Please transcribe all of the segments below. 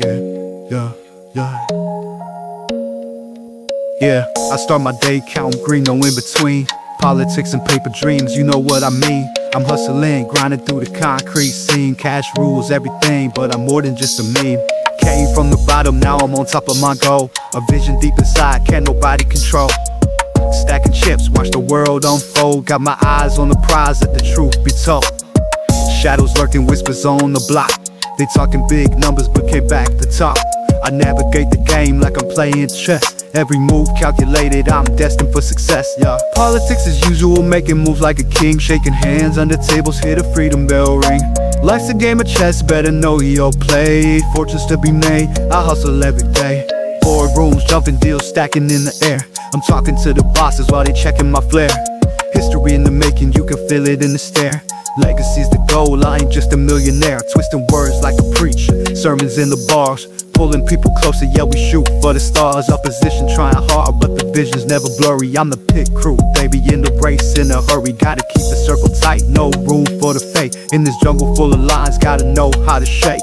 Yeah, yeah, yeah. Yeah, I start my day counting green, no in between. Politics and paper dreams, you know what I mean. I'm hustling, grinding through the concrete scene. Cash rules everything, but I'm more than just a meme. Came from the bottom, now I'm on top of my goal. A vision deep inside, can't nobody control. Stacking chips, watch the world unfold. Got my eyes on the prize, let the truth be told. Shadows lurking, whispers on the block. They talking big numbers, but came back to top. I navigate the game like I'm playing chess. Every move calculated, I'm destined for success. Yeah. Politics as usual, making moves like a king, shaking hands under tables, hear the freedom bell ring. Life's a game of chess, better know your play. Fortunes to be made, I hustle every day. Board rooms, jumping deals, stacking in the air. I'm talking to the bosses while they checking my flair. History in the making, you can feel it in the stare. Legacy's the goal, I ain't just a millionaire. Twisting words like a preacher, sermons in the bars. Pulling people closer, yeah, we shoot for the stars. Opposition trying hard, but the vision's never blurry. I'm the pit crew, baby, in the race, in a hurry. Gotta keep the circle tight, no room for the fake. In this jungle full of lines, gotta know how to shake.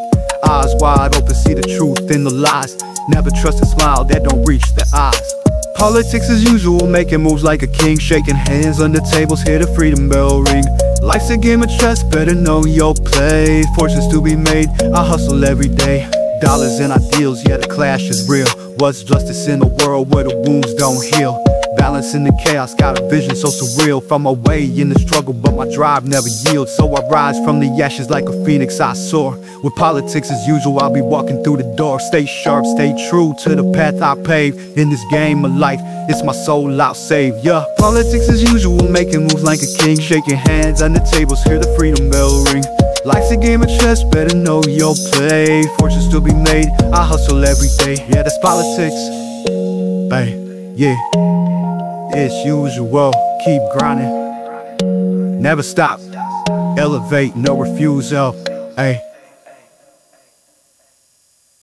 Eyes wide open, see the truth in the lies. Never trust a smile that don't reach the eyes. Politics as usual, making moves like a king, shaking hands under tables, hear the freedom bell ring. Life's a game of chess, better know your play. Fortunes to be made, I hustle every day. Dollars and ideals, yeah, the clash is real. What's justice in a world where the wounds don't heal? Balance in the chaos, got a vision so surreal. From my way in the struggle, but my drive never yields. So I rise from the ashes like a phoenix, I soar. With politics as usual, I'll be walking through the door. Stay sharp, stay true to the path I pave. In this game of life, it's my soul I'll save. Yeah, politics as usual, making moves like a king. Shaking hands on the tables, hear the freedom bell ring. Life's a game of chess, better know your play. Fortunes to be made, I hustle every day. Yeah, that's politics. Bang, yeah. It's usual, keep grinding. Never stop, elevate, no refusal. Hey.